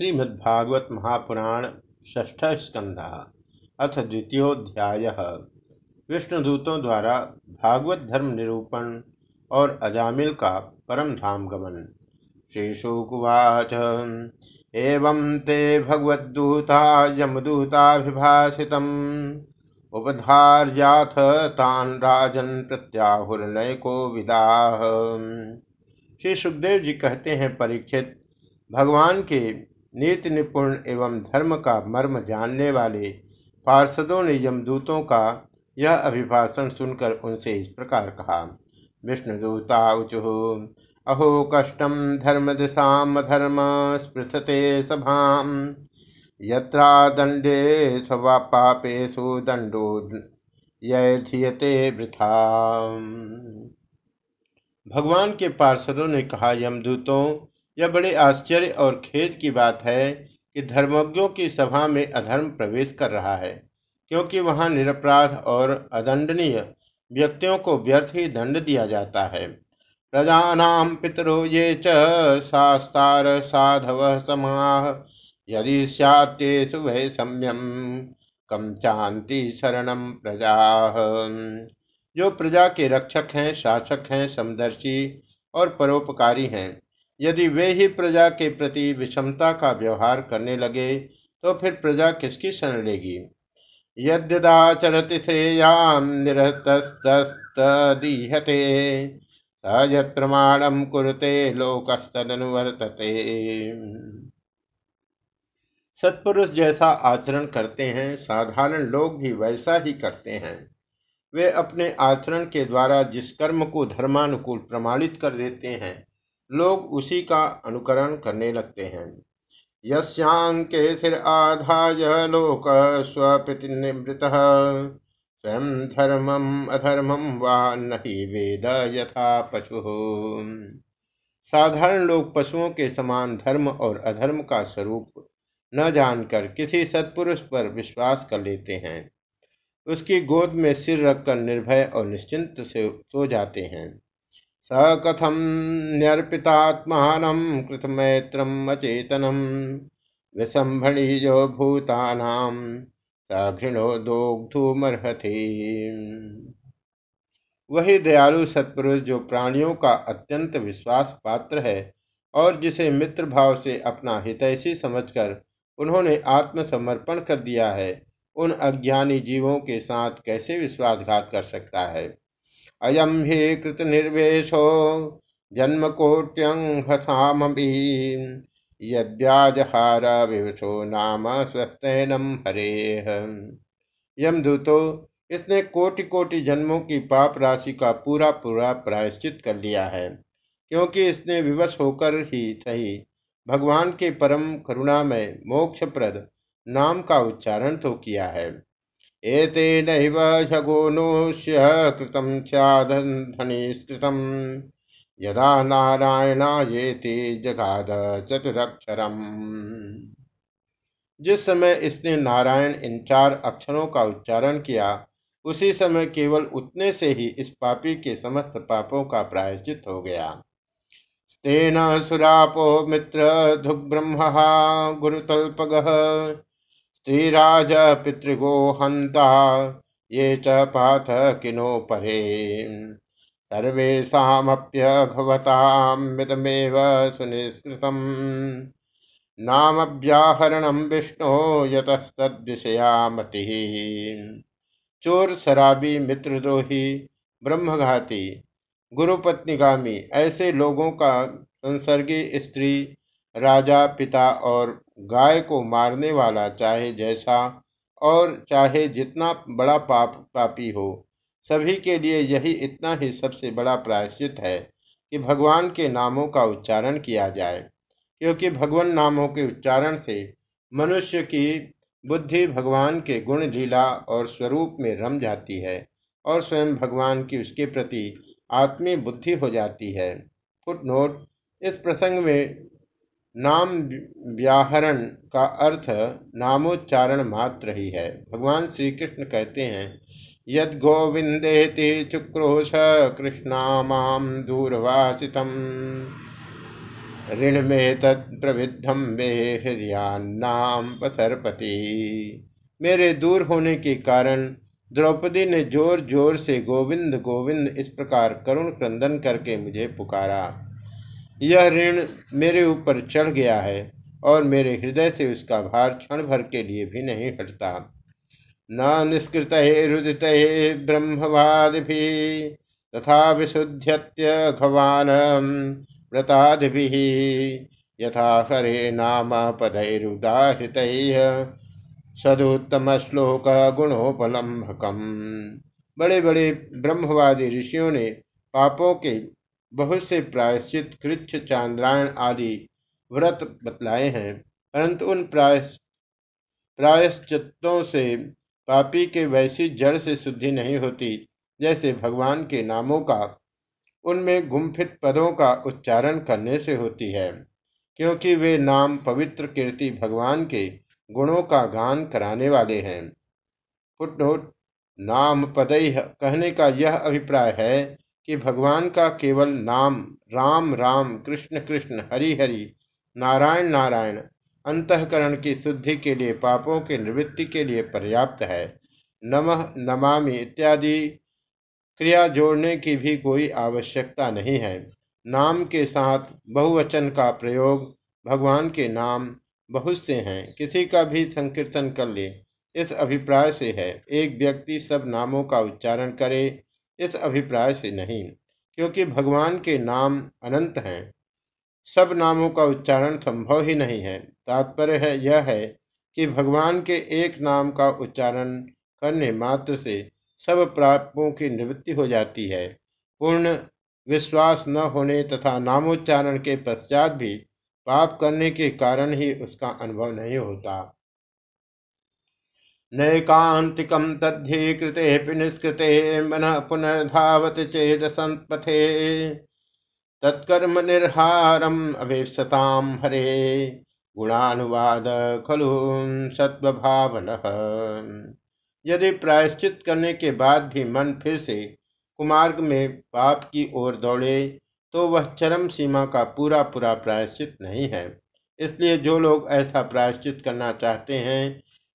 श्रीमद्भागवत महापुराण ष्ठ स्कंध अथ द्वितीयोध्याय विष्णुदूतों द्वारा भागवत धर्म निरूपण और अजामिल का परम धाम गमन। श्रीशुकुवाच। एवं ते भगवद्दूता यमदूताभिभाषित उपधार्याथ तान राजन प्रत्याहुर्नयको विदा। श्री सुखदेव जी कहते हैं, परीक्षित, भगवान के नीति निपुण एवं धर्म का मर्म जानने वाले पार्षदों ने यमदूतों का यह अभिभाषण सुनकर उनसे इस प्रकार कहा विष्णुदूता उचु, अहो कष्टम धर्म दिशा धर्म स्पृशते सभाम। यत्रा दंडे पापेशु दंडो यथे वृथा भगवान के पार्षदों ने कहा, यमदूतों यह बड़े आश्चर्य और खेद की बात है कि धर्मज्ञों की सभा में अधर्म प्रवेश कर रहा है, क्योंकि वहाँ निरपराध और अदंडनीय व्यक्तियों को व्यर्थ ही दंड दिया जाता है। प्रजानाम पितरो ये चास्तार साधव समाह यदि सैतेषु वह सम्यम। कम चांति शरणम प्रजा। जो प्रजा के रक्षक हैं, शासक हैं, समदर्शी और परोपकारी हैं यदि वे ही प्रजा के प्रति विषमता का व्यवहार करने लगे तो फिर प्रजा किसकी शरण लेगी? यद्यदाचरति श्रेयाम निरतस्तदीहते प्रमाणम कुरते सत्पुरुष जैसा आचरण करते हैं, साधारण लोग भी वैसा ही करते हैं। वे अपने आचरण के द्वारा जिस कर्म को धर्मानुकूल प्रमाणित कर देते हैं लोग उसी का अनुकरण करने लगते हैं। यस्यांके सिर आधाय लोक स्वप्रतिनिवृत स्वयं धर्मम अधर्मम वा नहीं वेद यथा पशु। साधारण लोग पशुओं के समान धर्म और अधर्म का स्वरूप न जानकर किसी सत्पुरुष पर विश्वास कर लेते हैं। उसकी गोद में सिर रखकर निर्भय और निश्चिंत से सो जाते हैं। स कथम न्यर्पितात्मान कृतमैत्रम अचेतनम विसंभणीजो भूतानाम सघृणो दोग्धुमर्हति। वही दयालु सत्पुरुष जो प्राणियों का अत्यंत विश्वास पात्र है और जिसे मित्र भाव से अपना हितैषी समझकर उन्होंने आत्मसमर्पण कर दिया है, उन अज्ञानी जीवों के साथ कैसे विश्वासघात कर सकता है? अयम हि कृत निर्वेशो जन्म कोट्यंहसामी यद्याजहार विवशो नाम स्वस्थनम हरे। यमदूतो इसने कोटि कोटि जन्मों की पाप राशि का पूरा पूरा प्रायश्चित कर लिया है, क्योंकि इसने विवश होकर ही सही भगवान के परम करुणा में मोक्षप्रद नाम का उच्चारण तो किया है। एतेनैव झगोनुष्य कृतं स्यादधनिष्कृतम् यदा नारायणायेति जगाद चतुरक्षरम। जिस समय इसने नारायण इन चार अक्षरों का उच्चारण किया, उसी समय केवल उतने से ही इस पापी के समस्त पापों का प्रायश्चित हो गया। स्तेन सुरापो मित्र धुब्रह्म गुरुतल्पग। स्त्रीराज पितृगो हंता ये च पाथ किनो परे सर्वेशाप्यघवतामिदमेव सुनिष्कृतम् नामव्याहरणं विष्णो यतस्तद्विषया मति चोर शराबी, मित्रद्रोही, ब्रह्मघाती, गुरुपत्निगामी, ऐसे लोगों का संसर्गी स्त्री, राजा, पिता और गाय को मारने वाला चाहे जैसा और चाहे जितना बड़ा पाप, पापी हो, सभी के लिए यही इतना ही सबसे बड़ा प्रायश्चित है कि भगवान के नामों का उच्चारण किया जाए। क्योंकि भगवान नामों के उच्चारण से मनुष्य की बुद्धि भगवान के गुण, लीला और स्वरूप में रम जाती है और स्वयं भगवान की उसके प्रति आत्मीय बुद्धि हो जाती है। फुटनोट, इस प्रसंग में नाम व्याहरण का अर्थ नामोच्चारण मात्र ही है। भगवान श्री कृष्ण कहते हैं, यद गोविंदे ते चुक्रोश कृष्णा दूरवासित ऋण में तत्प्रविद्धम मे हृदयान्नाम पथरपति मेरे दूर होने के कारण द्रौपदी ने ज़ोर ज़ोर से गोविंद गोविंद, इस प्रकार करुण क्रंदन करके मुझे पुकारा। यह ऋण मेरे ऊपर चढ़ गया है और मेरे हृदय से उसका भार क्षण भर के लिए भी नहीं हटता। न निष्कृत रुदित ब्रह्मवाद भी तथा विशुद्ध्यत्यघवान व्रतादि यथा हरे नाम पदैरुदाहृत सदुत्तम श्लोक गुणोपलम्भकम बड़े बड़े ब्रह्मवादी ऋषियों ने पापों के बहुत से प्रायश्चित, कृच्छ, चांद्रायण आदि व्रत बतलाए हैं, परंतु उन प्रायश्चितों से पापी के वैसी जड़ से शुद्धि नहीं होती, जैसे भगवान के नामों का। उनमें गुम्फित पदों का उच्चारण करने से होती है, क्योंकि वे नाम पवित्र कीर्ति भगवान के गुणों का गान कराने वाले हैं। फुटनोट, नाम पदय कहने का यह अभिप्राय है कि भगवान का केवल नाम राम राम, कृष्ण कृष्ण, हरि हरि, नारायण नारायण, अंतकरण की शुद्धि के लिए, पापों के निवृत्ति के लिए पर्याप्त है। नमः, नमामि इत्यादि क्रिया जोड़ने की भी कोई आवश्यकता नहीं है। नाम के साथ बहुवचन का प्रयोग भगवान के नाम बहुत से हैं। किसी का भी संकीर्तन कर ले, इस अभिप्राय से है। एक व्यक्ति सब नामों का उच्चारण करे इस अभिप्राय से नहीं, क्योंकि भगवान के नाम अनंत हैं। सब नामों का उच्चारण संभव ही नहीं है। तात्पर्य है, यह है कि भगवान के एक नाम का उच्चारण करने मात्र से सब प्रापों की निवृत्ति हो जाती है। पूर्ण विश्वास न होने तथा नामोच्चारण के पश्चात भी पाप करने के कारण ही उसका अनुभव नहीं होता। नैकांतिकम तद्धि कृते निष्कृते मन पुनर्धावत चेद संपथे तत्कर्म निर्हारम अभीपताम हरे। गुणानुवाद खलु सत्वभावन यदि प्रायश्चित करने के बाद भी मन फिर से कुमार्ग में पाप की ओर दौड़े तो वह चरम सीमा का पूरा पूरा प्रायश्चित नहीं है। इसलिए जो लोग ऐसा प्रायश्चित करना चाहते हैं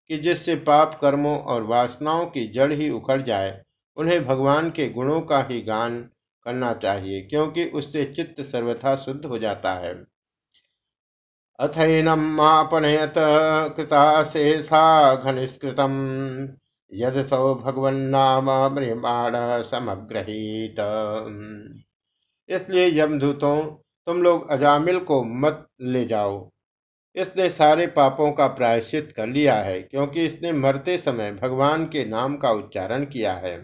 कि जिससे पाप कर्मों और वासनाओं की जड़ ही उखड़ जाए, उन्हें भगवान के गुणों का ही गान करना चाहिए, क्योंकि उससे चित्त सर्वथा शुद्ध हो जाता है। अथैनमापणयत कृताशेषा घनिष्कृतम यद सौ भगवन्नाम मृमाण समग्रहित। इसलिए यमदूतों, तुम लोग अजामिल को मत ले जाओ। इसने सारे पापों का प्रायश्चित कर लिया है, क्योंकि इसने मरते समय भगवान के नाम का उच्चारण किया है।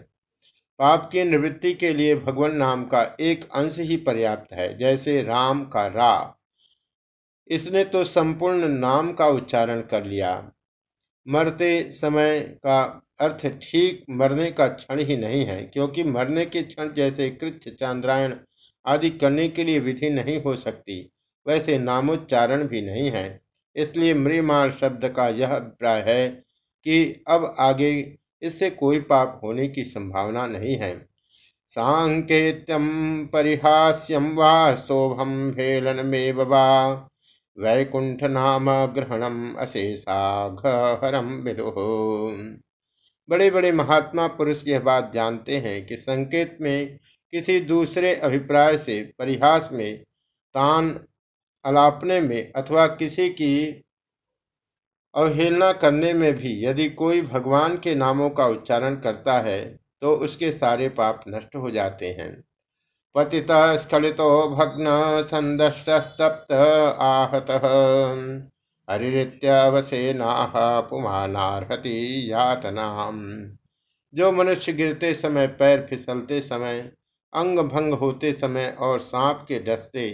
पाप की निवृत्ति के लिए भगवान नाम का एक अंश ही पर्याप्त है, जैसे राम का रा। इसने तो संपूर्ण नाम का उच्चारण कर लिया। मरते समय का अर्थ ठीक मरने का क्षण ही नहीं है, क्योंकि मरने के क्षण जैसे कृत्य, चांद्रायण आदि करने के लिए विधि नहीं हो सकती, वैसे नामोच्चारण भी नहीं है। इसलिए मृमाण शब्द का यह अभिप्राय है कि अब आगे इससे कोई पाप होने की संभावना नहीं है। सांकेत्यम परिहास्यम वा शोभम हेलन में वा। वैकुंठ नाम ग्रहणम अशेषाघरम विदु। बड़े बड़े महात्मा पुरुष यह बात जानते हैं कि संकेत में किसी दूसरे अभिप्राय से परिहास में तान अलापने में अथवा किसी की अवहेलना करने में भी यदि कोई भगवान के नामों का उच्चारण करता है तो उसके सारे पाप नष्ट हो जाते हैं। पतित स्खलितो भग्न संदस्तप्त आहत। हरित्यवसेनाह जो मनुष्य गिरते समय, पैर फिसलते समय अंग भंग होते समय और सांप के डसते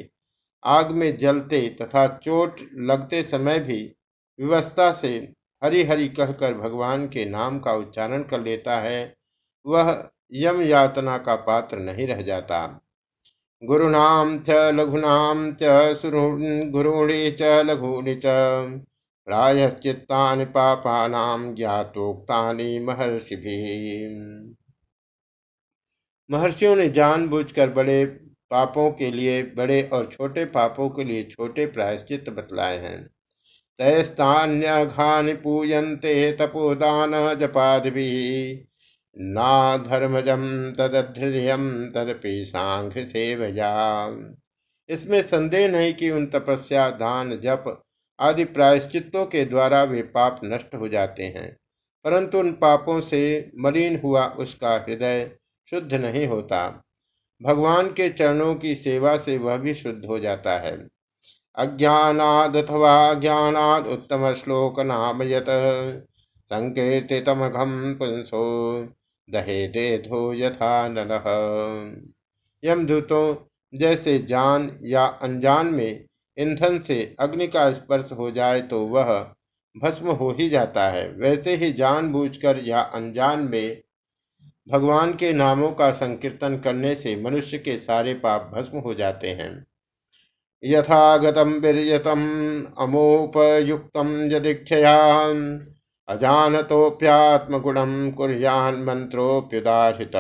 आग में जलते तथा चोट लगते समय भी व्यवस्था से हरि हरि कहकर भगवान के नाम का उच्चारण कर लेता है। वह यम यातना का पात्र नहीं रह जाता। गुरुनाम च, लघुनाम च गुरुणी च लघुनि च। प्रायश्चित्तानि पापानाम ज्ञातोक्तानि महर्षि महर्षियों ने जानबूझकर बड़े पापों के लिए बड़े और छोटे पापों के लिए छोटे प्रायश्चित बतलाए हैं। तैस्तान्यघानि पूयन्ते तपोदान जपादि ना धर्मजम तदधृदयम तदपि सांघ सेवया। इसमें संदेह नहीं कि उन तपस्या, दान, जप आदि प्रायश्चितों के द्वारा वे पाप नष्ट हो जाते हैं, परंतु उन पापों से मलिन हुआ उसका हृदय शुद्ध नहीं होता। भगवान के चरणों की सेवा से वह भी शुद्ध हो जाता है। अज्ञानाद अथवा ज्ञानाद उत्तम श्लोक नाम यत। संकीर्तितमघम पुंसो दहे देधो यथा नल। यमदूतों जैसे जान या अनजान में ईंधन से अग्नि का स्पर्श हो जाए तो वह भस्म हो ही जाता है। वैसे ही जानबूझकर या अनजान में भगवान के नामों का संकीर्तन करने से मनुष्य के सारे पाप भस्म हो जाते हैं। यथागतम वीर्यतम अमोपयुक्तम यदीक्षया अजानतोप्यात्म गुणम कुरियान मंत्रोप्युदारित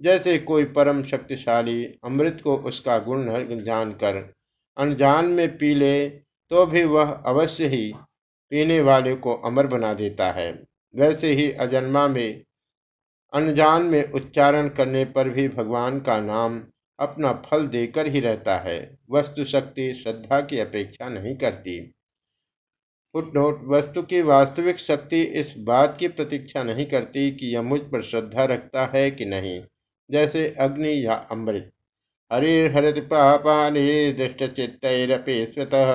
जैसे कोई परम शक्तिशाली अमृत को उसका गुण जानकर अनजान में पी ले तो भी वह अवश्य ही पीने वाले को अमर बना देता है। वैसे ही अजन्मा में अनजान में उच्चारण करने पर भी भगवान का नाम अपना फल देकर ही रहता है। वस्तु शक्ति श्रद्धा की अपेक्षा नहीं करती। फुटनोट, वस्तु की वास्तविक शक्ति इस बात की प्रतीक्षा नहीं करती कि यह मुझ पर श्रद्धा रखता है कि नहीं, जैसे अग्नि या अमृत। हरिर्हरति पापानि दृष्टचित्तैरपि स्मृतः।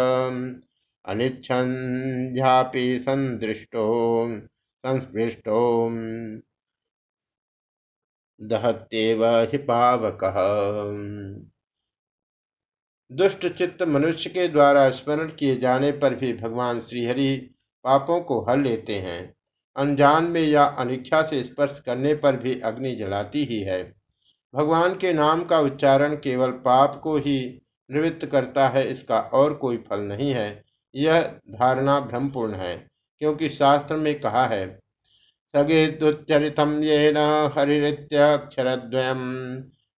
अनिच्छन्ध्यापि संदृष्टो, संस्पृष्टो। दहत्येव हि पावक। दुष्ट चित्त मनुष्य के द्वारा स्मरण किए जाने पर भी भगवान श्रीहरि पापों को हर लेते हैं। अनजान में या अनिच्छा से स्पर्श करने पर भी अग्नि जलाती ही है। भगवान के नाम का उच्चारण केवल पाप को ही निवृत्त करता है, इसका और कोई फल नहीं है। यह धारणा भ्रमपूर्ण है, क्योंकि शास्त्र में कहा है स्थगितुच्चरितम ये न हरित्यक्षरद्वयम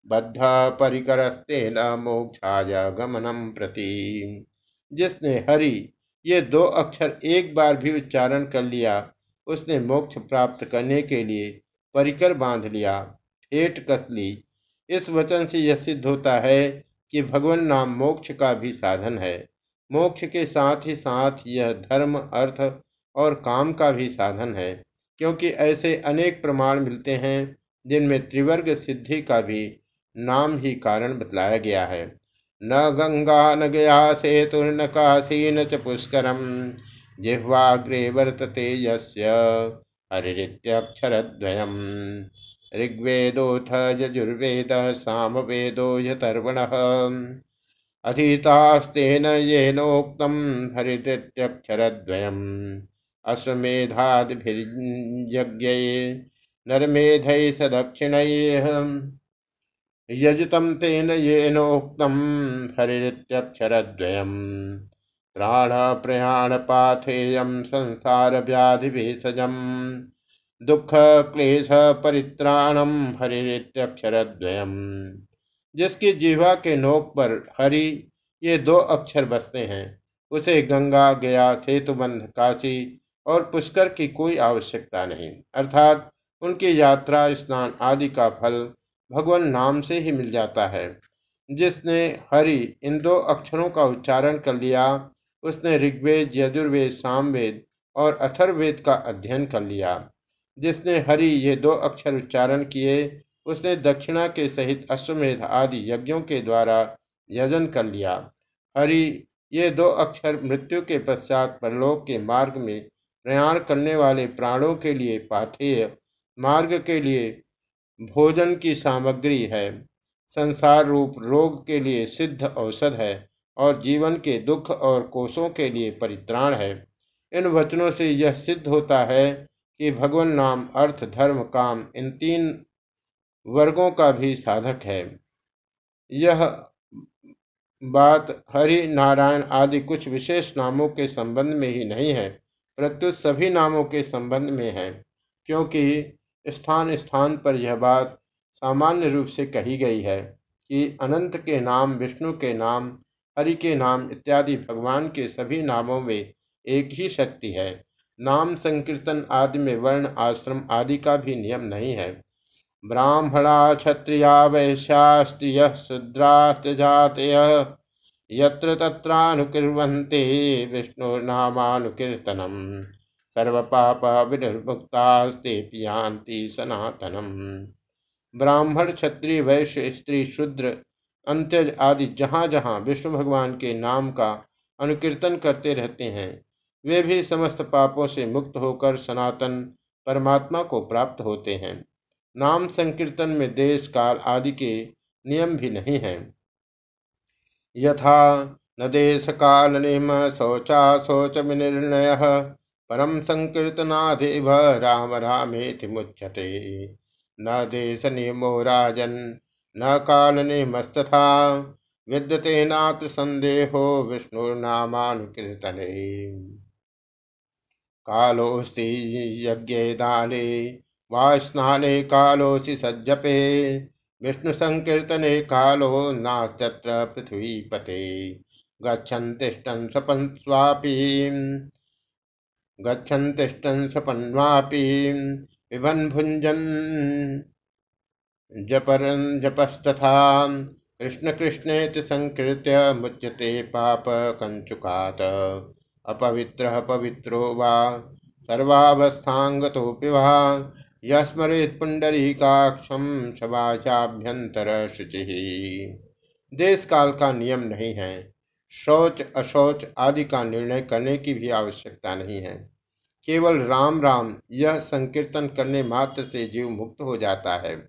बद्ध परिकरस्तेन मोक्षाय गमनम प्रति। जिसने हरि, ये दो अक्षर एक बार भी उच्चारण कर लिया, उसने मोक्ष प्राप्त करने के लिए परिकर बाँध लिया हेट कस ली। इस वचन से यह सिद्ध होता है कि भगवान नाम मोक्ष का भी साधन है। मोक्ष के साथ ही साथ यह धर्म, अर्थ और काम का भी साधन है। क्योंकि ऐसे अनेक प्रमाण मिलते हैं, जिनमें त्रिवर्ग सिद्धि का भी नाम ही कारण बतलाया गया है। न गंगा, न गया न काशी न च पुष्करम, जिह्वाग्रे वर्तते यस्य ऋग्वेदोऽथ यजुर्वेद सामवेदो यतर्वणः। अधीतास्तेन येनोक्तं हरित्यक्षरद्वयम् अश्वमेधादिभिर्यज्ञैर्नरमेधैः सदक्षिणैः यजितं तेन येनोक्तं हरित्यक्षरद्वयम् दुख क्लेश परित्राणम हरित्यक्षरद्वयम जिसकी जीवा के नोक पर हरि, ये दो अक्षर बसते हैं, उसे गंगा, गया, सेतुबंध, काशी और पुष्कर की कोई आवश्यकता नहीं। अर्थात उनकी यात्रा, स्नान आदि का फल भगवान नाम से ही मिल जाता है। जिसने हरि इन दो अक्षरों का उच्चारण कर लिया, उसने ऋग्वेद, यजुर्वेद, सामवेद और अथर्वेद का अध्ययन कर लिया। जिसने हरि ये दो अक्षर उच्चारण किए, उसने दक्षिणा के सहित अश्वमेध आदि यज्ञों के द्वारा यजन कर लिया। हरि, ये दो अक्षर मृत्यु के पश्चात परलोक के मार्ग में प्रयाण करने वाले प्राणों के लिए पाथेय मार्ग के लिए भोजन की सामग्री है। संसार रूप रोग के लिए सिद्ध औषध है और जीवन के दुख और कोषों के लिए परित्राण है। इन वचनों से यह सिद्ध होता है कि भगवान नाम, अर्थ, धर्म, काम, इन तीन वर्गों का भी साधक है। यह बात हरि नारायण आदि कुछ विशेष नामों के संबंध में ही नहीं है। प्रत्युत सभी नामों के संबंध में है, क्योंकि स्थान स्थान पर यह बात सामान्य रूप से कही गई है कि अनंत के नाम, विष्णु के नाम, हरि के नाम इत्यादि भगवान के सभी नामों में एक ही शक्ति है। नाम संकीर्तन आदि में वर्ण, आश्रम आदि का भी नियम नहीं है। ब्राह्मणा क्षत्रिया वैश्या स्त्रिय शूद्राजातय यत्र तत्रानुकीर्वन्ते विष्णुर्नामानुकीर्तनम्। सर्वपाप विनिर्मुक्तास्ते पियांति सनातनम। ब्राह्मण, क्षत्रिय, वैश्य, स्त्री, शूद्र, अंत्यज आदि जहाँ जहाँ विष्णु भगवान के नाम का अनुकीर्तन करते रहते हैं, वे भी समस्त पापों से मुक्त होकर सनातन परमात्मा को प्राप्त होते हैं। नाम संकीर्तन में देश काल आदि के नियम भी नहीं है। यथा न देश काल नियम शौचा शौच निर्णय परम संकीर्तनादेव राम रामेति मुच्यते। न देश नियमो राजन, न काल नियमस्तथा विद्यते नात्र संदेहो विष्णुर्नामानुकीर्तने। कालोऽस्ति यज्ञे दाने, वा स्नाने कालोऽसि सज्जपे। विष्णुसङ्कीर्तने कालो नास्तत्र पृथ्वीपते। गच्छन् तिष्ठन् स्वपन् स्वापि गच्छन् तिष्ठन् स्वपन्वापि पिबन् भुञ्जन् जपरन् जपस्तथा। कृष्ण कृष्णेति संकृत्य मुच्यते पाप कंचुकात अपवित्रः पवित्रो वा। सर्वावस्थांगतोऽपि वा। यस्मरेत् पुण्डरीकाक्षं शवाचाभ्यंतर शुचि। देश काल का नियम नहीं है। शौच, अशौच आदि का निर्णय करने की भी आवश्यकता नहीं है। केवल राम राम, यह संकीर्तन करने मात्र से जीव मुक्त हो जाता है।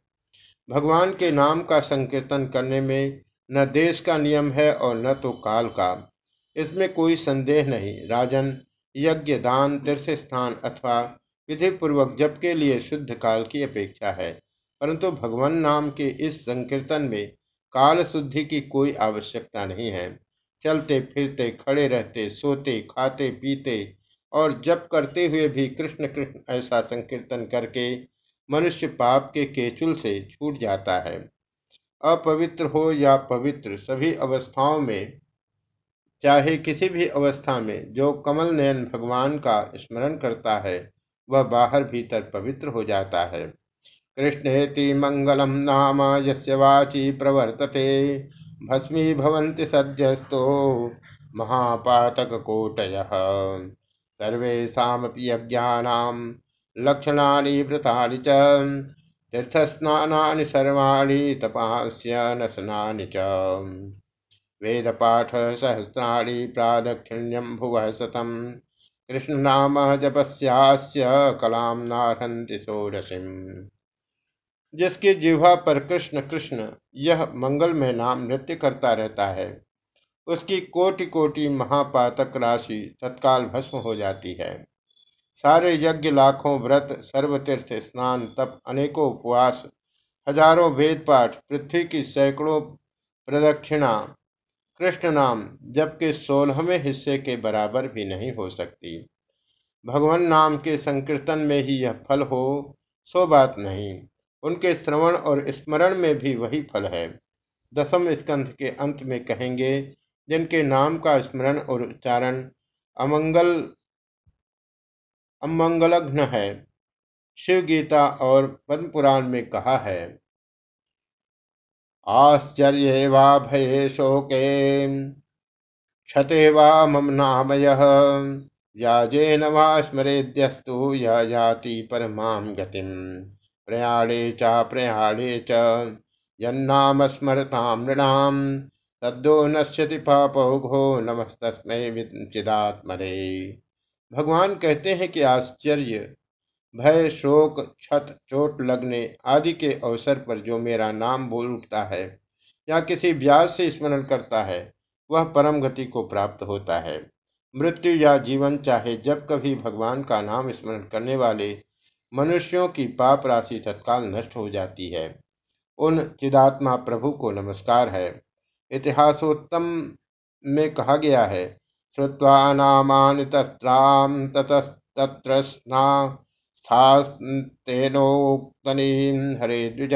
भगवान के नाम का संकीर्तन करने में न देश का नियम है और न तो काल का। इसमें कोई संदेह नहीं। राजन, यज्ञ, दान, तीर्थ स्थान अथवा विधि पूर्वक जप के लिए शुद्ध काल की अपेक्षा है। परंतु भगवान नाम के इस संकीर्तन में काल शुद्धि की कोई आवश्यकता नहीं है। चलते, फिरते, खड़े रहते, सोते, खाते, पीते और जप करते हुए भी कृष्ण कृष्ण ऐसा संकीर्तन करके मनुष्य पाप के केचुल से छूट जाता है। अपवित्र हो या पवित्र, सभी अवस्थाओं में, चाहे किसी भी अवस्था में, जो कमल नयन भगवान का स्मरण करता है वह बाहर भीतर पवित्र हो जाता है। कृष्णेति मंगलम नाम यस्य वाची प्रवर्तते। भस्मी भवंति सद्यस्तो महापातक कोटय सर्वेशापि यज्ञानां लक्षणानि व्रतानि च। तीर्थस्नानानि सर्वाणि तपास्य नशनानि च। वेदपाठसहस्राणि प्रादक्षिण्यं भुवः शतं कृष्णनाम जपस्यास्य कलां नारहन्ति षोडशीम्। जिसके जिह्वा पर कृष्ण कृष्ण, यह मंगलमय नाम नृत्य करता रहता है, उसकी कोटि कोटि महापातक राशि तत्काल भस्म हो जाती है। सारे यज्ञ लाखों व्रत, सर्वतीर्थ स्नान, तप, अनेकों उपवास, हज़ारों वेद पाठ पृथ्वी की सैकड़ों प्रदक्षिणा कृष्ण नाम, जबकि सोलहवें हिस्से के बराबर भी नहीं हो सकती। भगवान नाम के संकीर्तन में ही यह फल हो, सो बात नहीं। उनके श्रवण और स्मरण में भी वही फल है। दसम स्कंध के अंत में कहेंगे, जिनके नाम का स्मरण और उच्चारण अमंगल, अमंगलघ्न है। शिव गीता और पद्म पुराण में कहा है आश्चर्य वा भये शोके क्षते वा मम नामय। व्याजेन वा स्मरेद्यस्तु यह जाति परमां गतिम प्रयाणे च प्रयाणे च। यन्नाम स्मरतां तद्दो नश्यति पापौघो नमस्तस्मै चिदात्मरे भगवान कहते हैं कि आश्चर्य भय, शोक, छत, चोट, लगने आदि के अवसर पर जो मेरा नाम बोल उठता है या किसी व्यास से स्मरण करता है, वह परम गति को प्राप्त होता है। मृत्यु या जीवन चाहे जब कभी भगवान का नाम स्मरण करने वाले मनुष्यों की पाप राशि तत्काल नष्ट हो जाती है। उन चिदात्मा प्रभु को नमस्कार है। इतिहासोत्तम में कहा गया है श्रुवा नामानि तत्राम ततस्तत्र स्थास्तेनोक्तनीं हरे द्विज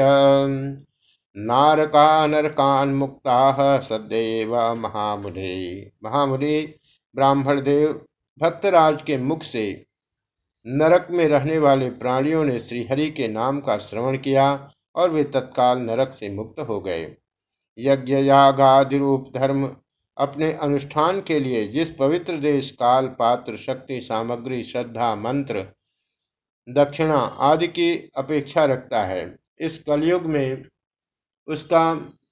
नारका नरकान मुक्ता सदैव महामुनि। महामुनि ब्राह्मण देव भक्तराज के मुख से नरक में रहने वाले प्राणियों ने श्रीहरि के नाम का श्रवण किया और वे तत्काल नरक से मुक्त हो गए। यज्ञ यागादि रूप धर्म अपने अनुष्ठान के लिए जिस पवित्र देश, काल, पात्र, शक्ति, सामग्री, श्रद्धा, मंत्र दक्षिणा आदि की अपेक्षा रखता है। इस कलयुग में उसका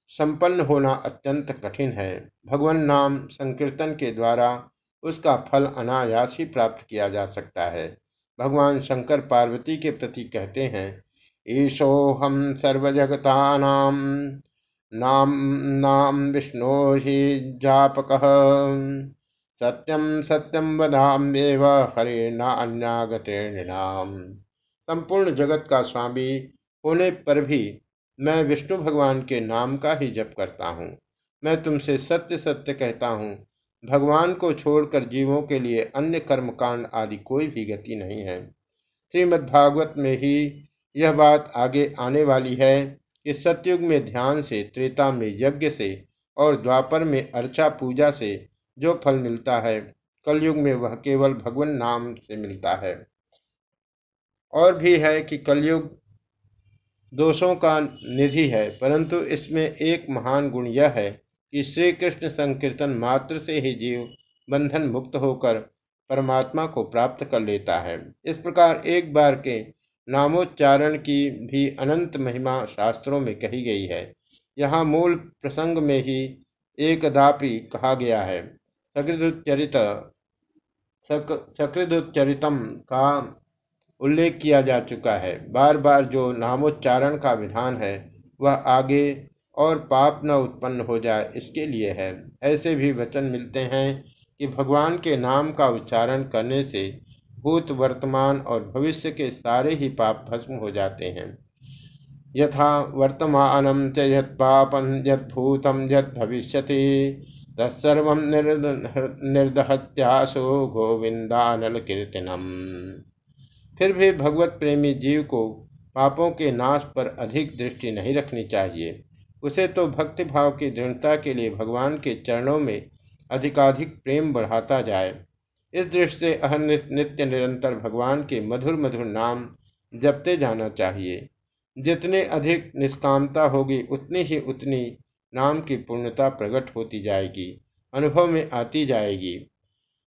संपन्न होना अत्यंत कठिन है। भगवान नाम संकीर्तन के द्वारा उसका फल अनायास ही प्राप्त किया जा सकता है। भगवान शंकर पार्वती के प्रति कहते हैं ईशो हम सर्वजगता नाम नाम नाम विष्णु ही जापक। सत्यम सत्यम वधाम्येव हरे नान्यागते नाम संपूर्ण जगत का स्वामी होने पर भी मैं विष्णु भगवान के नाम का ही जप करता हूँ। मैं तुमसे सत्य सत्य कहता हूँ, भगवान को छोड़कर जीवों के लिए अन्य कर्मकांड आदि कोई भी गति नहीं है। श्रीमद्भागवत में ही यह बात आगे आने वाली है कि सत्युग में ध्यान से, त्रेता में यज्ञ से और द्वापर में अर्चा पूजा से जो फल मिलता है। कलयुग में वह केवल भगवान नाम से मिलता है। और भी है कि कलयुग दोषों का निधि है, परंतु इसमें एक महान गुण यह है कि श्री कृष्ण संकीर्तन मात्र से ही जीव बंधन मुक्त होकर परमात्मा को प्राप्त कर लेता है। इस प्रकार एक बार के नामोच्चारण की भी अनंत महिमा शास्त्रों में कही गई है। यहाँ मूल प्रसंग में ही एकदापि कहा गया है। सकृदुच्चरित सकृदुच्चरितम का उल्लेख किया जा चुका है। बार बार जो नामोच्चारण का विधान है, वह आगे और पाप न उत्पन्न हो जाए, इसके लिए है। ऐसे भी वचन मिलते हैं कि भगवान के नाम का उच्चारण करने से भूत, वर्तमान और भविष्य के सारे ही पाप भस्म हो जाते हैं। यथा वर्तमान च यत पापम यद भूतम यद भविष्य तत्सर्व निर्दहत्यासो गोविंदानल कीर्तनम फिर भी भगवत प्रेमी जीव को पापों के नाश पर अधिक दृष्टि नहीं रखनी चाहिए। उसे तो भक्ति भाव की दृढ़ता के लिए भगवान के चरणों में अधिकाधिक प्रेम बढ़ाता जाए। इस दृष्टि से अहनित नित्य निरंतर भगवान के मधुर मधुर नाम जपते जाना चाहिए। जितने अधिक निष्कामता होगी, उतनी ही उतनी नाम की पूर्णता प्रकट होती जाएगी, अनुभव में आती जाएगी।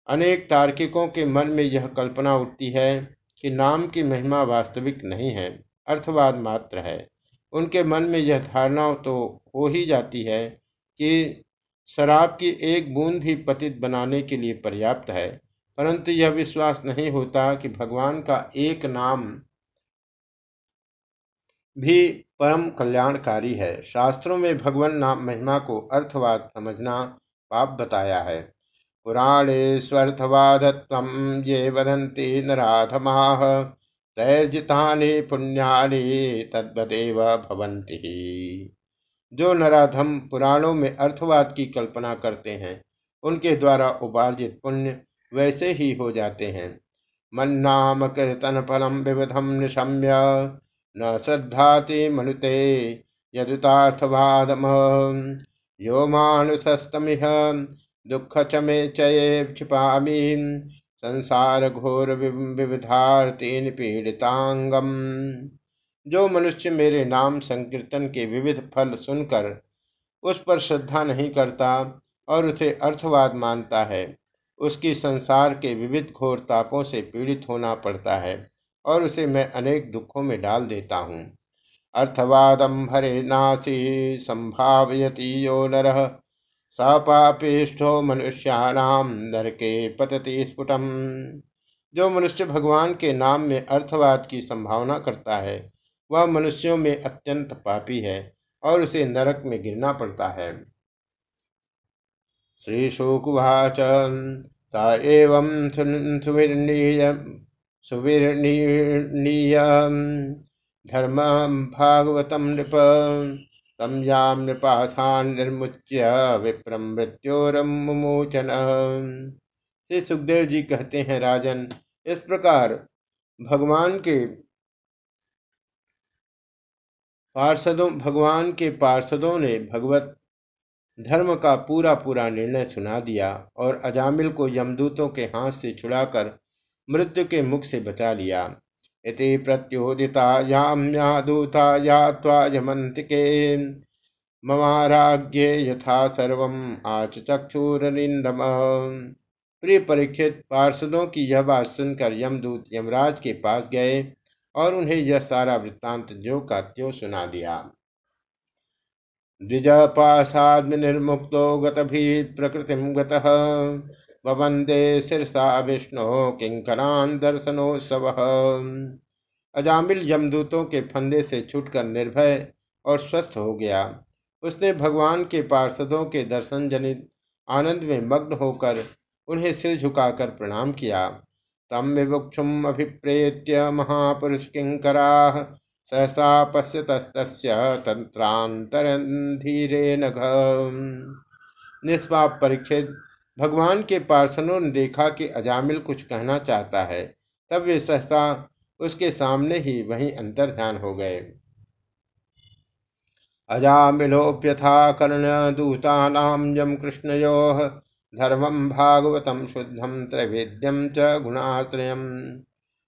अनेक तार्किकों के मन में यह कल्पना उठती है कि नाम की महिमा वास्तविक नहीं है, अर्थवाद मात्र है। उनके मन में यह धारणा तो हो ही जाती है कि शराब की एक बूंद भी पतित बनाने के लिए पर्याप्त है, परंतु यह विश्वास नहीं होता कि भगवान का एक नाम भी परम कल्याणकारी है। शास्त्रों में भगवान नाम महिमा को अर्थवाद समझना पाप बताया है। पुराणे स्वर्थवादत्व ये वदंती नराधमाह तैर्जितानि पुण्यानि तद्वदेव भवंती जो नराधम पुराणों में अर्थवाद की कल्पना करते हैं, उनके द्वारा उपार्जित पुण्य वैसे ही हो जाते हैं। मन नाम कीर्तन फलम विविधम निशम्य न श्रद्धाति मनुते यदुतार्थवादम। यो मानुषस्तमिह, दुख चमे चये क्षिपामी संसार घोर विविधार्थीन पीड़ितांगम जो मनुष्य मेरे नाम संकीर्तन के विविध फल सुनकर उस पर श्रद्धा नहीं करता और उसे अर्थवाद मानता है, उसकी संसार के विविध घोर तापों से पीड़ित होना पड़ता है। और उसे मैं अनेक दुखों में डाल देता हूँ। अर्थवादम हरे नासी, संभावयती यो नर। सपापिष्ठो मनुष्याणाम नरके पतति स्फुटम। जो मनुष्य भगवान के नाम में अर्थवाद की संभावना करता है, वह मनुष्यों में अत्यंत पापी है और उसे नरक में गिरना पड़ता है। श्री शुकुवाच ता एवं सुविर्णीय सुविर्णीय धर्म भागवतम नृप तम याम नृपासान निर्मुच्य विप्रम मृत्योरमोचन श्री सुखदेव जी कहते हैं, राजन, इस प्रकार भगवान के पार्षदों, भगवान के पार्षदों ने भगवत धर्म का पूरा पूरा निर्णय सुना दिया और अजामिल को यमदूतों के हाथ से छुड़ाकर मृत्यु के मुख से बचा लिया। इति प्रत्योदिता याम्या दूता या त्वाजमंतिके ममाराज्ञे यथा सर्वम आच चक्षुरनिंदम प्रिय परीक्षित पार्षदों की यह बात सुनकर यमदूत यमराज के पास गए और उन्हें यह सारा वृत्तांत जो का त्यो सुना दिया। द्विजपाशाद्विनिर्मुक्तो गतभिः प्रकृतिं गतः। ववन्दे शीर्षा विष्णु किंकरान दर्शनोत्सव। अजामिल यमदूतों के फंदे से छूटकर निर्भय और स्वस्थ हो गया। उसने भगवान के पार्षदों के दर्शन जनित आनंद में मग्न होकर उन्हें सिर झुकाकर प्रणाम किया। तम विभुक्षुम अभिप्रेत्य महापुरुष किंकरा सहसा पश्यतस्तस्य तंत्रांतरधीरे निष्पाप परीक्षित भगवान के पार्षणों ने देखा कि अजामिल कुछ कहना चाहता है, तब वे सहसा उसके सामने ही वहीं अंतर ध्यान हो गए। अजामिलोप्यथा कर्ण दूतानाम जम कृष्णयो धर्मम भागवतम शुद्धम त्रैवेद्यम च गुणाश्रयम।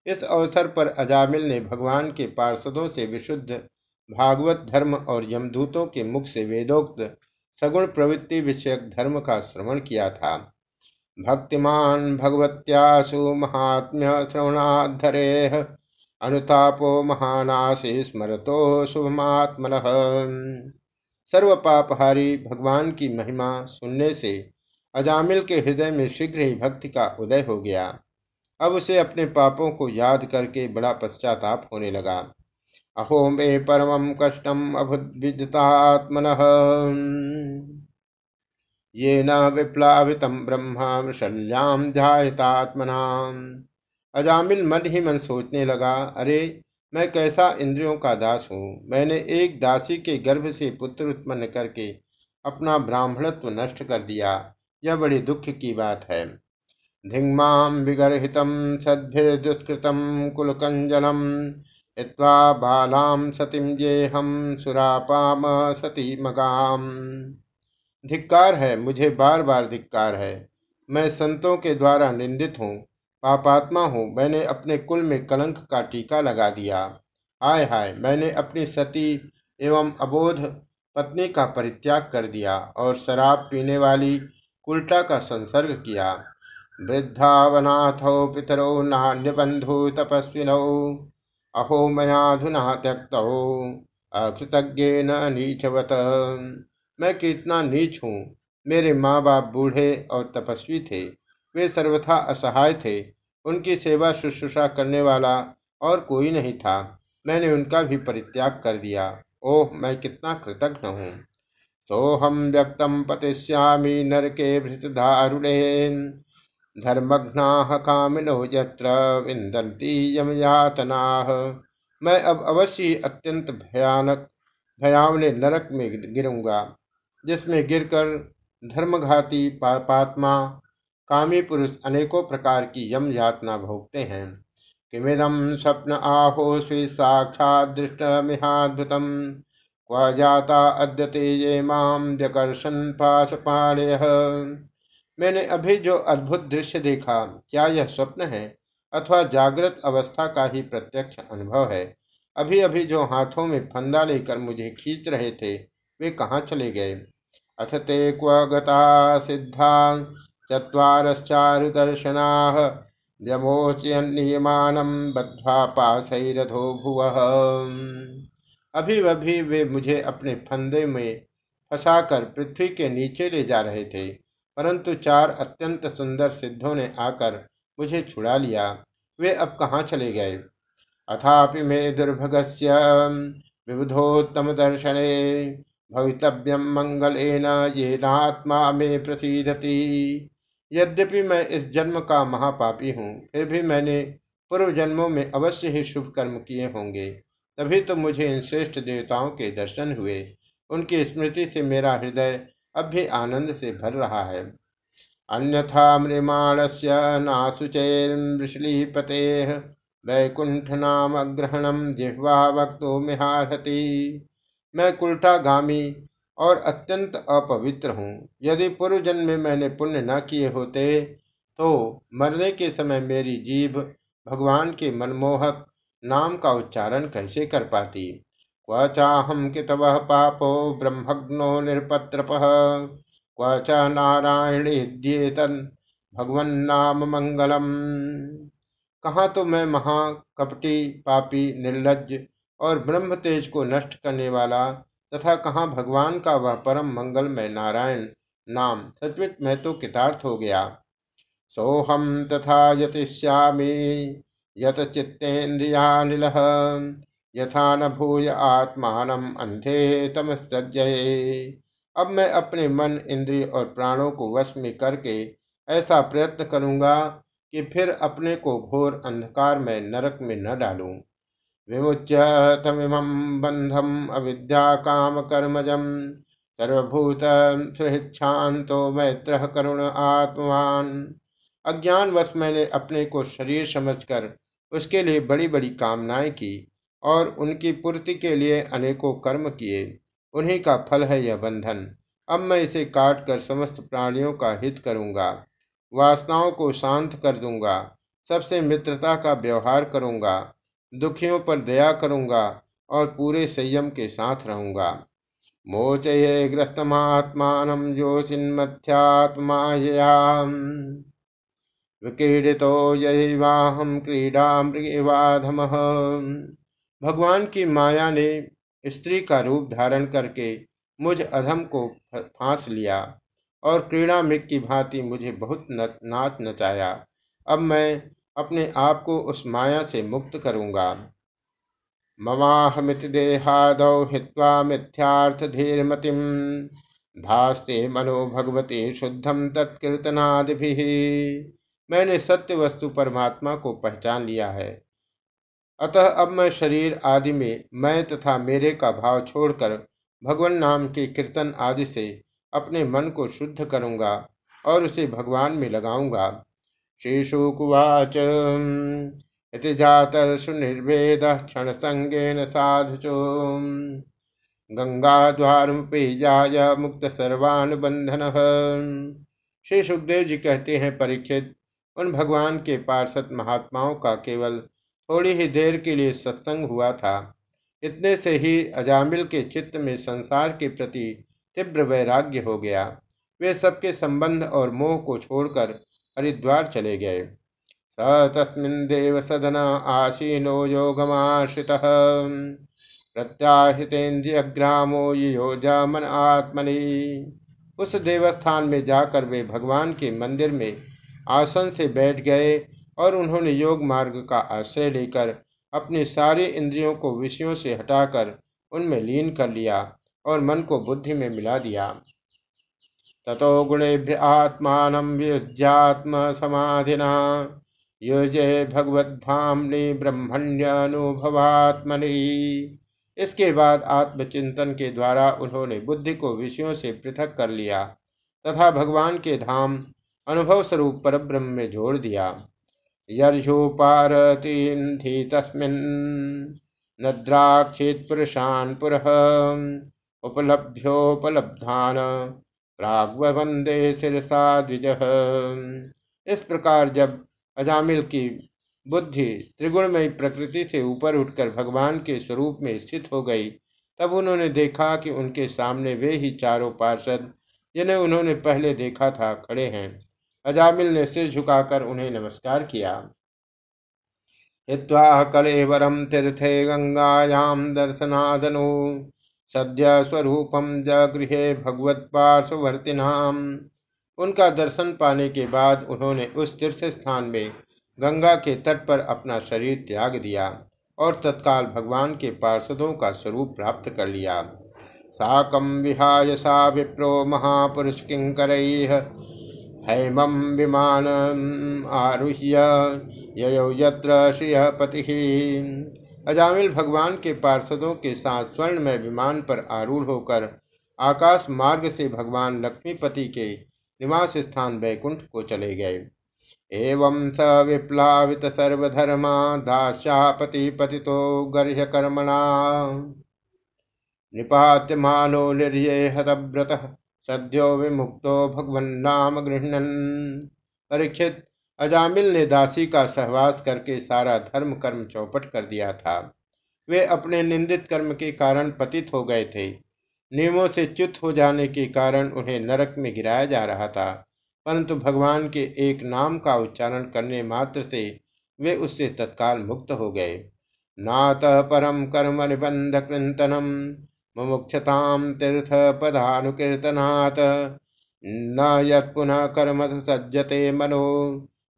इस अवसर पर अजामिल ने भगवान के पार्षदों से विशुद्ध भागवत धर्म और यमदूतों के मुख से वेदोक्त सगुण प्रवृत्ति विषयक धर्म का श्रवण किया था। भक्तिमान भगवत्यासु महात्म्य श्रवणाधरे अनुतापो महानाशे स्मरतो शुभमात्मन। सर्व पापहारी भगवान की महिमा सुनने से अजामिल के हृदय में शीघ्र ही भक्ति का उदय हो गया। अब उसे अपने पापों को याद करके बड़ा पश्चाताप होने लगा। अहो मे परम कष्टम अभुद्विदतात्मन ये न विप्लावित ब्रह्म वृषल्याम ध्यातात्मना अजामिल मन ही मन सोचने लगा, अरे, मैं कैसा इंद्रियों का दास हूँ? मैंने एक दासी के गर्भ से पुत्र उत्पन्न करके अपना ब्राह्मणत्व नष्ट कर दिया। यह बड़ी दुख की बात है। धिङ्मां विगर्हितं सद्भिर्दुष्कृतं कुलकञ्जलं हित्वा बालां सतीं येऽहं सुरापाम सती मगाम। धिक्कार है, मुझे बार बार धिक्कार है। मैं संतों के द्वारा निंदित हूँ, पापात्मा हूँ, मैंने अपने कुल में कलंक का टीका लगा दिया। हाय हाय, मैंने अपनी सती एवं अबोध पत्नी का परित्याग कर दिया और शराब पीने वाली उल्टा का संसर्ग किया। वृद्धावनाथौ पितरौ नान्यबन्धु तपस्विनौ, अहो मयाधुना त्यक्तौ, अकृतज्ञेन नीचवत। मैं कितना नीच हूँ। मेरे माँ बाप बूढ़े और तपस्वी थे। वे सर्वथा असहाय थे। उनकी सेवा शुश्रूषा करने वाला और कोई नहीं था। मैंने उनका भी परित्याग कर दिया। ओह, मैं कितना कृतज्ञ हूँ। सोहम व्यक्तम पतिश्यामी नरके भृतधारुणे धर्मघ्ना कामिनो यत्र विंदती मैं अब अवश्य अत्यंत भयानक, भयावने नरक में गिरूँगा। जिसमें गिरकर धर्मघाती पापात्मा कामी पुरुष अनेकों प्रकार की यम यातना भोगते हैं। किमिदम स्वप्न आहो स्वी साक्षात दृष्टमिहाद्भुतम। क्व जाता अद्यते ये माम व्यकर्षण पाशपाणय। मैंने अभी जो अद्भुत दृश्य देखा, क्या यह स्वप्न है अथवा जागृत अवस्था का ही प्रत्यक्ष अनुभव है? अभी अभी जो हाथों में फंदा लेकर मुझे खींच रहे थे वे कहाँ चले गए? अथ ते क्व गता सिद्धा चुदर्शना व्यमोचयनियमानम बद्ध्वा पाशरथो भुव। अभी अभी वे मुझे अपने फंदे में फंसाकर पृथ्वी के नीचे ले जा रहे थे, परंतु चार अत्यंत सुंदर सिद्धों ने आकर मुझे छुड़ा लिया। वे अब कहाँ चले गए? अथापि मे दुर्भगस्य विबुधोत्तम दर्शने भवितव्यम मंगलेन ये नात्मा में प्रसिद्धति यद्यपि मैं इस जन्म का महापापी हूँ, फिर भी मैंने पूर्व जन्मों में अवश्य ही शुभ कर्म किए होंगे। तभी तो मुझे इन श्रेष्ठ देवताओं के दर्शन हुए। उनकी स्मृति से मेरा हृदय अब भी आनंद से भर रहा है। अन्यथा मृमाण से नाशुचैर्वृषलीपते वैकुंठ नाम ग्रहणम जिह्वा वक्तो मिहारती। मैं कुल्टागामी और अत्यंत अपवित्र हूँ। यदि पूर्व जन्म में मैंने पुण्य न किए होते तो मरने के समय मेरी जीभ भगवान के मनमोहक नाम का उच्चारण कैसे कर पाती? क्व चाहम कितव पापो ब्रह्मग्नो निरपत्रप क्व च नारायणेद्येतन भगवन नाम मंगलम। कहाँ तो मैं महाकपटी पापी निर्लज और ब्रह्म तेज को नष्ट करने वाला तथा कहाँ भगवान का वह परम मंगलमय नारायण नाम सचवित मैं तो कितार्थ हो गया। सोहम तथा यतिश्यामी यत चित्तेन्द्रियानिल यथा न भूय आत्मान अंधे तम अब मैं अपने मन, इंद्रिय और प्राणों को वश में करके ऐसा प्रयत्न करूँगा कि फिर अपने को घोर अंधकार में नरक में न डालूं। विमुच्य तमिमं बंधम अविद्या काम कर्मजम सर्वभूत सुहिच्छांतो मैत्र करुण आत्मान अज्ञान वश मैंने अपने को शरीर समझकर उसके लिए बड़ी बड़ी कामनाएँ की और उनकी पूर्ति के लिए अनेकों कर्म किए। उन्हीं का फल है यह बंधन। अब मैं इसे काट कर समस्त प्राणियों का हित करूँगा। वासनाओं को शांत कर दूँगा। सबसे मित्रता का व्यवहार करूँगा। दुखियों पर दया करूँगा और पूरे संयम के साथ रहूँगा। मोचये ग्रस्तमात्मान योचिन्मध्यात्माया विक्रीडितो यही क्रीडा मृगवाधम भगवान की माया ने स्त्री का रूप धारण करके मुझ अधम को फांस लिया और क्रीड़ा मृग की भांति मुझे बहुत नाच नचाया। अब मैं अपने आप को उस माया से मुक्त करूँगा। ममाहमित देहादौ हित्वा मिथ्यार्थ धीरमतिम। धास्ते मनो भगवती शुद्धम तत्कीर्तनादि मैंने सत्य वस्तु परमात्मा को पहचान लिया है। अतः अब मैं शरीर आदि में मैं तथा मेरे का भाव छोड़कर भगवान नाम के कीर्तन आदि से अपने मन को शुद्ध करूँगा और उसे भगवान में लगाऊँगा। श्रीशुकुवाच। इति जातर्षु निर्वेदः क्षणसङ्गेन साधुचो गंगाद्वारमुपेजाय मुक्त सर्वानुबंधन श्री सुखदेव जी कहते हैं, परीक्षित, उन भगवान के पार्षद महात्माओं का केवल थोड़ी ही देर के लिए सत्संग हुआ था। इतने से ही अजामिल के चित्त में संसार के प्रति तीव्र वैराग्य हो गया। वे सबके संबंध और मोह को छोड़कर हरिद्वार चले गए। स तस्मिन् देव सदन आसीनो योगमाश्रितः। प्रत्याहितेन्द्रियग्रामो योजा मन आत्मनि। उस देवस्थान में जाकर वे भगवान के मंदिर में आसन से बैठ गए और उन्होंने योग मार्ग का आश्रय लेकर अपनी सारी इंद्रियों को विषयों से हटाकर उनमें लीन कर लिया और मन को बुद्धि में मिला दिया। ततो गुणेभ्य आत्मान वियुज्यात्म समाधिना युजे भगवद्धामनि ब्रह्मण्यनुभवात्मनि। इसके बाद आत्मचिंतन के द्वारा उन्होंने बुद्धि को विषयों से पृथक कर लिया तथा भगवान के धाम अनुभव स्वरूप पर ब्रह्म में जोड़ दिया। यर्होपारती तस्मिन् नद्राक्षित पुरुषान पुरः उपलभ्योपलब्धान प्राग्वंदे सिरसा द्विज। इस प्रकार जब अजामिल की बुद्धि त्रिगुणमयी प्रकृति से ऊपर उठकर भगवान के स्वरूप में स्थित हो गई, तब उन्होंने देखा कि उनके सामने वे ही चारों पार्षद, जिन्हें उन्होंने पहले देखा था, खड़े हैं। अजामिल ने सिर झुकाकर उन्हें नमस्कार किया। हित्वा कलेवरम तीर्थे गंगायाम दर्शनादनु। सद्य स्वरूपम जगृह भगवत पार्श्ववर्तिनाम उनका दर्शन पाने के बाद उन्होंने उस तीर्थ स्थान में गंगा के तट पर अपना शरीर त्याग दिया और तत्काल भगवान के पार्षदों का स्वरूप प्राप्त कर लिया। साकम विहाय सा विप्रो महापुरुष किंकर हैमम विमान आरुह्य, ययौ यत्र श्रिय पति। अजामिल भगवान के पार्षदों के साथ स्वर्ण में विमान पर आरूढ़ होकर आकाश मार्ग से भगवान लक्ष्मीपति के निवास स्थान बैकुंठ को चले गए। एवं स विप्लावित सर्वधर्मा दास्यापति पति तो गर्ह्य कर्मणा। निपात्यमानो निर्ये हतव्रत सद्यो विमुक्तो भगवन्नाम गृहणन। परीक्षित अजामिल ने दासी का सहवास करके सारा धर्म कर्म चौपट कर दिया था। वे अपने निंदित कर्म के कारण पतित हो गए थे। नियमों से च्युत हो जाने के कारण उन्हें नरक में गिराया जा रहा था, परंतु भगवान के एक नाम का उच्चारण करने मात्र से वे उससे तत्काल मुक्त हो गए। नात परम कर्म निबंध कृतनम मुमुक्षताम तीर्थ पदानुकीर्तनात्, न यत् पुनः कर्म सज्जते मनो।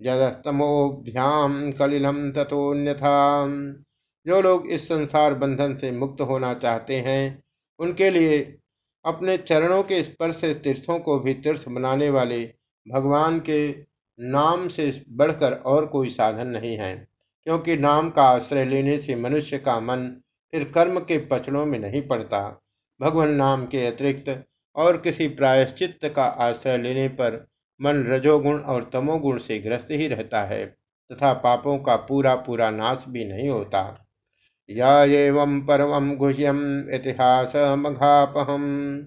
जदस्तमोभ्याम कलिलम तथोन्यथा जो लोग इस संसार बंधन से मुक्त होना चाहते हैं, उनके लिए अपने चरणों के स्पर्श से तीर्थों को भी तीर्थ बनाने वाले भगवान के नाम से बढ़कर और कोई साधन नहीं है, क्योंकि नाम का आश्रय लेने से मनुष्य का मन फिर कर्म के पचड़ों में नहीं पड़ता। भगवान नाम के अतिरिक्त और किसी प्रायश्चित का आश्रय लेने पर मन रजोगुण और तमोगुण से ग्रस्त ही रहता है, तथा पापों का पूरा पूरा नाश भी नहीं होता। या एवं परमं गुह्यम् इतिहासमघापहम्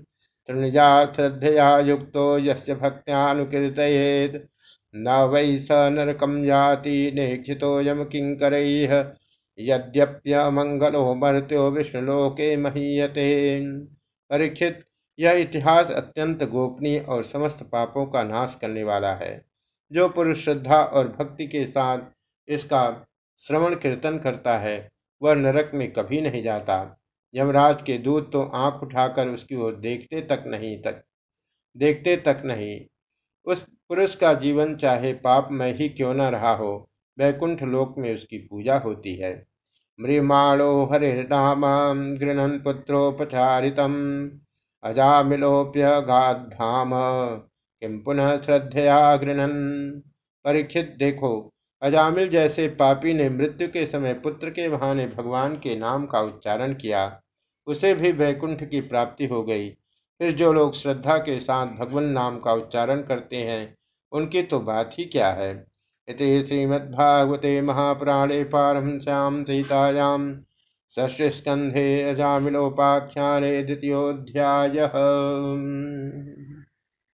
तृणजा श्रद्धया युक्तो यस्य भक्त्यानुकीर्तयेत्। न वै स नरकं जाति नेक्षितो यम किङ्करैः यद्यप्यमङ्गलो मर्त्यो विष्णुलोके महीयते। परीक्षित यह इतिहास अत्यंत गोपनीय और समस्त पापों का नाश करने वाला है। जो पुरुष श्रद्धा और भक्ति के साथ इसका श्रवण कीर्तन करता है, वह नरक में कभी नहीं जाता। यमराज के दूत तो आँख उठाकर उसकी ओर देखते तक नहीं तक, देखते तक नहीं। उस पुरुष का जीवन चाहे पाप में ही क्यों न रहा हो, वैकुंठ लोक में उसकी पूजा होती है। मृमाणो हरिर्नाम गृहन पुत्रोपचारितम। अजामिलोप्य गाधाम किम पुनः श्रद्धया गृहन परीक्षित, देखो, अजामिल जैसे पापी ने मृत्यु के समय पुत्र के बहाने भगवान के नाम का उच्चारण किया। उसे भी वैकुंठ की प्राप्ति हो गई। फिर जो लोग श्रद्धा के साथ भगवान नाम का उच्चारण करते हैं, उनकी तो बात ही क्या है? इति श्रीमद्भागवते महापुराणे पारमश्याम सीतायाम षष्ठस्कंधे अजामिलोपाख्याने द्वितीयोध्याय